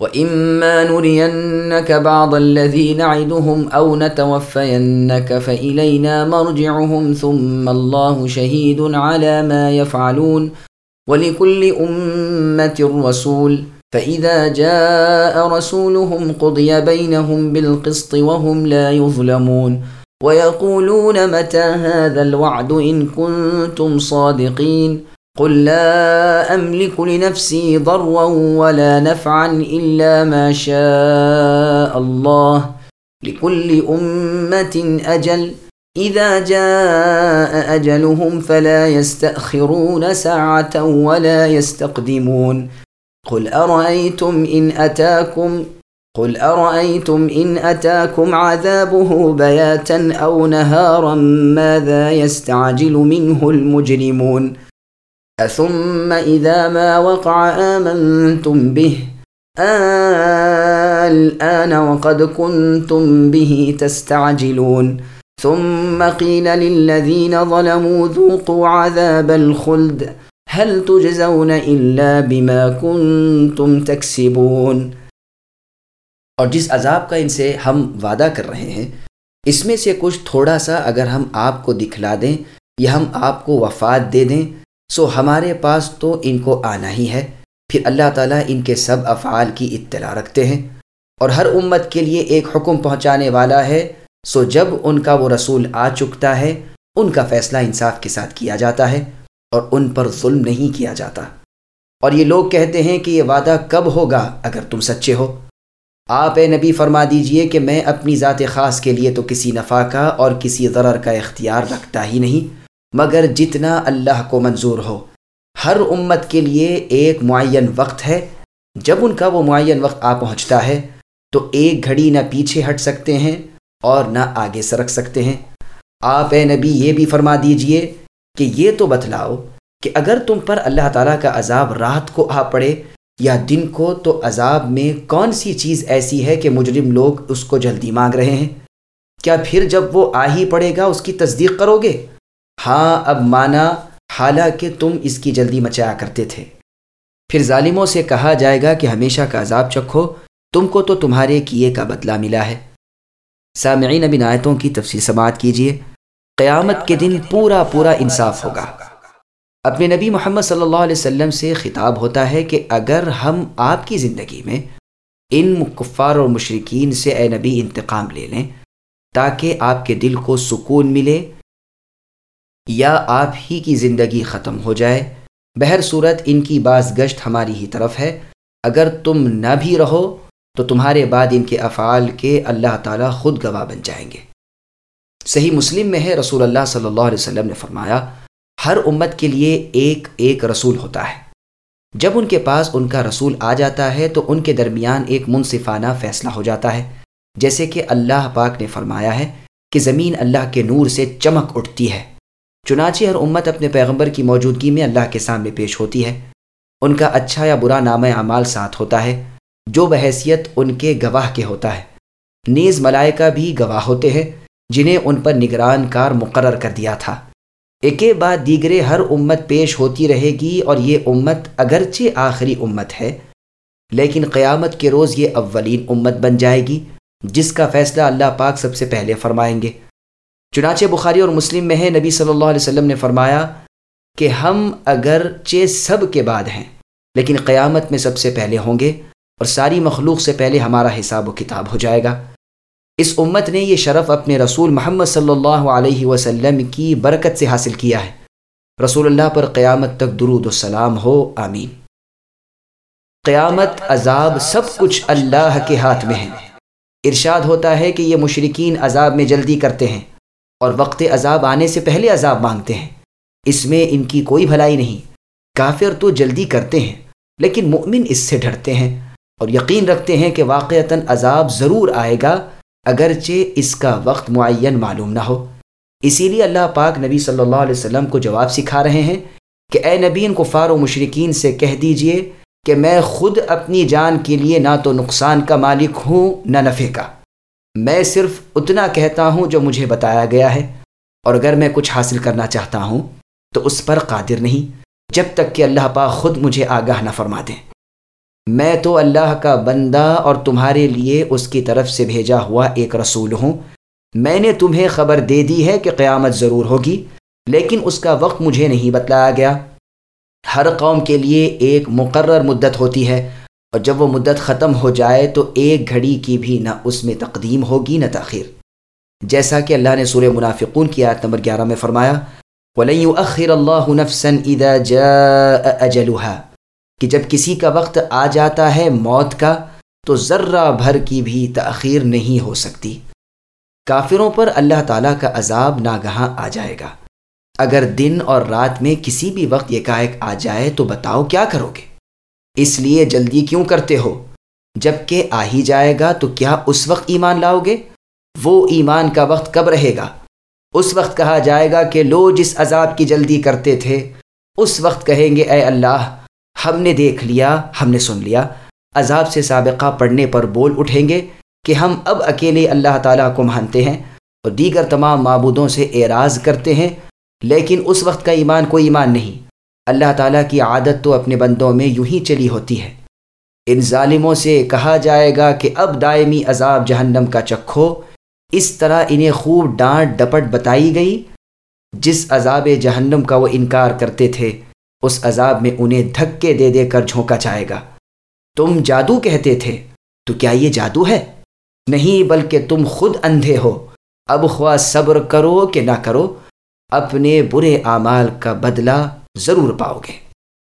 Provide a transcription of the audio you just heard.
وَإِمَّا نُرِيَنَّكَ بَعْضَ الَّذِي نَعِدُهُمْ أَوْ نَتَوَفَّيَنَّكَ فَإِلَيْنَا مَرْجِعُهُمْ ثُمَّ اللَّهُ شَهِيدٌ عَلَى مَا يَفْعَلُونَ وَلِكُلِّ أُمَّةٍ رَسُولٌ فَإِذَا جَاءَ رَسُولُهُمْ قُضِيَ بَيْنَهُمْ بِالْقِسْطِ وَهُمْ لَا يُظْلَمُونَ وَيَقُولُونَ مَتَى هَذَا الْوَعْدُ إِن كُنتُمْ صَادِقِينَ قل لا أملك لنفسي ضرا ولا نفعا إلا ما شاء الله لكل أمة أجل إذا جاء أجلهم فلا يستأخرون ساعة ولا يستقدمون قل أرأيتم إن أتاكم قل أرأيتم إن أتاكم عذابه بياتا أو نهارا ماذا يستعجل منه المجرمون ؟ ثم إذا ما وقع آمنتم به. الآن وقد كنتم به تستعجلون. ثم قيل للذين ظلموا ذوقوا عذاب الخلد. هل تجزون إلا بما كنتم تكسبون؟ اور جس عذاب کا ان سے ہم وعدہ کر رہے ہیں، اس میں سے کچھ تھوڑا سا اگر ہم آپ کو دکھلا دیں یا ہم آپ کو وفات دے دیں سو ہمارے پاس تو ان کو آنا ہی ہے۔ پھر اللہ تعالیٰ ان کے سب افعال کی اطلاع رکھتے ہیں۔ اور ہر امت کے لیے ایک حکم پہنچانے والا ہے۔ سو جب ان کا وہ رسول آ چکتا ہے، ان کا فیصلہ انصاف کے ساتھ کیا جاتا ہے اور ان پر ظلم نہیں کیا جاتا۔ اور یہ لوگ کہتے ہیں کہ یہ وعدہ کب ہوگا اگر تم سچے ہو۔ آپ اے نبی فرما دیجیے کہ میں اپنی ذات خاص کے لیے تو کسی نفع کا اور کسی ضرر کا اختیار رکھتا ہی نہیں۔ مگر جتنا اللہ کو منظور ہو۔ ہر امت کے لیے ایک معین وقت ہے۔ جب ان کا وہ معین وقت آ پہنچتا ہے، تو ایک گھڑی نہ پیچھے ہٹ سکتے ہیں اور نہ آگے سرک سکتے ہیں۔ آپ اے نبی یہ بھی فرما دیجیے کہ یہ تو بتلاؤ کہ اگر تم پر اللہ تعالیٰ کا عذاب رات کو آ پڑے یا دن کو، تو عذاب میں کون سی چیز ایسی ہے کہ مجرم لوگ اس کو جلدی مانگ رہے ہیں؟ کیا پھر جب وہ آ ہی پڑے گا، اس کی تصدیق کرو گے؟ ہاں اب مانا حالانکہ تم اس کی جلدی مچایا کرتے تھے۔ پھر ظالموں سے کہا جائے گا کہ ہمیشہ کا عذاب چکھو، تم کو تو تمہارے کیے کا بدلہ ملا ہے۔ سامعین ابن آیتوں کی تفصیل سماعت کیجیے قیامت کے دن پورا پورا انصاف ہوگا۔ اپنے نبی محمد صلی اللہ علیہ وسلم سے خطاب ہوتا ہے کہ اگر ہم آپ کی زندگی میں ان کفار اور مشرقین سے اے نبی انتقام لے لیں، تاکہ آپ کے دل کو سکون ملے یا آپ ہی کی زندگی ختم ہو جائے۔ بہر صورت ان کی بعض گشت ہماری ہی طرف ہے۔ اگر تم نہ بھی رہو، تو تمہارے بعد ان کے افعال کے اللہ تعالیٰ خود گواہ بن جائیں گے۔ صحیح مسلم میں ہے، رسول اللہ صلی اللہ علیہ وسلم نے فرمایا، ہر امت کے لیے ایک ایک رسول ہوتا ہے۔ جب ان کے پاس ان کا رسول آ جاتا ہے، تو ان کے درمیان ایک منصفانہ فیصلہ ہو جاتا ہے۔ جیسے کہ اللہ پاک نے فرمایا ہے کہ زمین اللہ کے نور سے چمک اٹھتی ہے۔ چنانچہ ہر امت اپنے پیغمبر کی موجودگی میں اللہ کے سامنے پیش ہوتی ہے۔ ان کا اچھا یا برا نام اعمال ساتھ ہوتا ہے۔ جو بحیثیت ان کے گواہ کے ہوتا ہے۔ نیز ملائکہ بھی گواہ ہوتے ہیں، جنہیں ان پر نگران کار مقرر کر دیا تھا۔ ایک بعد دیگرے ہر امت پیش ہوتی رہے گی اور یہ امت اگرچہ آخری امت ہے، لیکن قیامت کے روز یہ اولین امت بن جائے گی، جس کا فیصلہ اللہ پاک سب سے پہلے فرمائیں گے۔ چنانچہ بخاری اور مسلم میں ہے، نبی صلی اللہ علیہ وسلم نے فرمایا کہ ہم اگر چے سب کے بعد ہیں، لیکن قیامت میں سب سے پہلے ہوں گے اور ساری مخلوق سے پہلے ہمارا حساب و کتاب ہو جائے گا۔ اس امت نے یہ شرف اپنے رسول محمد صلی اللہ علیہ وسلم کی برکت سے حاصل کیا ہے۔ رسول اللہ پر قیامت تک درود و سلام ہو، آمین۔ قیامت عذاب سب کچھ اللہ کے ہاتھ میں ہے۔ ارشاد ہوتا ہے کہ یہ مشرقین عذاب میں جلدی کرتے ہیں۔ اور وقت عذاب آنے سے پہلے عذاب مانگتے ہیں۔ اس میں ان کی کوئی بھلائی نہیں۔ کافر تو جلدی کرتے ہیں، لیکن مؤمن اس سے ڈرتے ہیں اور یقین رکھتے ہیں کہ واقعتاً عذاب ضرور آئے گا، اگرچہ اس کا وقت معین معلوم نہ ہو۔ اسی لیے اللہ پاک نبی صلی اللہ علیہ وسلم کو جواب سکھا رہے ہیں کہ اے نبی، ان کو و مشرقین سے کہہ دیجیے کہ میں خود اپنی جان کے لیے نہ تو نقصان کا مالک ہوں، نہ نفع کا۔ میں صرف اتنا کہتا ہوں جو مجھے بتایا گیا ہے، اور اگر میں کچھ حاصل کرنا چاہتا ہوں، تو اس پر قادر نہیں، جب تک کہ اللہ پاک خود مجھے آگاہ نہ فرما دیں میں تو اللہ کا بندہ اور تمہارے لیے اس کی طرف سے بھیجا ہوا ایک رسول ہوں۔ میں نے تمہیں خبر دے دی ہے کہ قیامت ضرور ہوگی، لیکن اس کا وقت مجھے نہیں بتلایا گیا۔ ہر قوم کے لیے ایک مقرر مدت ہوتی ہے۔ اور جب وہ مدت ختم ہو جائے تو ایک گھڑی کی بھی نہ اس میں تقدیم ہوگی نہ تاخیر۔ جیسا کہ اللہ نے سورہ منافقون کی آیت نمبر گیارہ میں فرمایا، وَلَن يُؤَخِّرَ اللَّهُ نَفْسًا إِذَا جَاءَ أَجَلُهَا کہ جب کسی کا وقت آ جاتا ہے موت کا، تو ذرہ بھر کی بھی تاخیر نہیں ہو سکتی۔ کافروں پر اللہ تعالیٰ کا عذاب ناگہاں آ جائے گا۔ اگر دن اور رات میں کسی بھی وقت یہ آ جائے تو بتاؤ کیا کرو گے؟ اس لیے جلدی کیوں کرتے ہو؟ جبکہ آ ہی جائے گا تو کیا اس وقت ایمان لاؤ گے؟ وہ ایمان کا وقت کب رہے گا؟ اس وقت کہا جائے گا کہ لو جس عذاب کی جلدی کرتے تھے، اس وقت کہیں گے، اے اللہ، ہم نے دیکھ لیا، ہم نے سن لیا۔ عذاب سے سابقہ پڑھنے پر بول اٹھیں گے کہ ہم اب اکیلے اللہ تعالیٰ کو مانتے ہیں اور دیگر تمام معبودوں سے اعراض کرتے ہیں، لیکن اس وقت کا ایمان کوئی ایمان نہیں۔ اللہ تعالیٰ کی عادت تو اپنے بندوں میں یوں ہی چلی ہوتی ہے۔ ان ظالموں سے کہا جائے گا کہ اب دائمی عذاب جہنم کا چکھو۔ اس طرح انہیں خوب ڈانٹ ڈپٹ بتائی گئی۔ جس عذاب جہنم کا وہ انکار کرتے تھے، اس عذاب میں انہیں دھکے دے دے کر جھونکا جائے گا۔ تم جادو کہتے تھے، تو کیا یہ جادو ہے؟ نہیں، بلکہ تم خود اندھے ہو۔ اب خواہ صبر کرو کہ نہ کرو، اپنے برے اعمال کا بدلہ ضرور پاؤ گے۔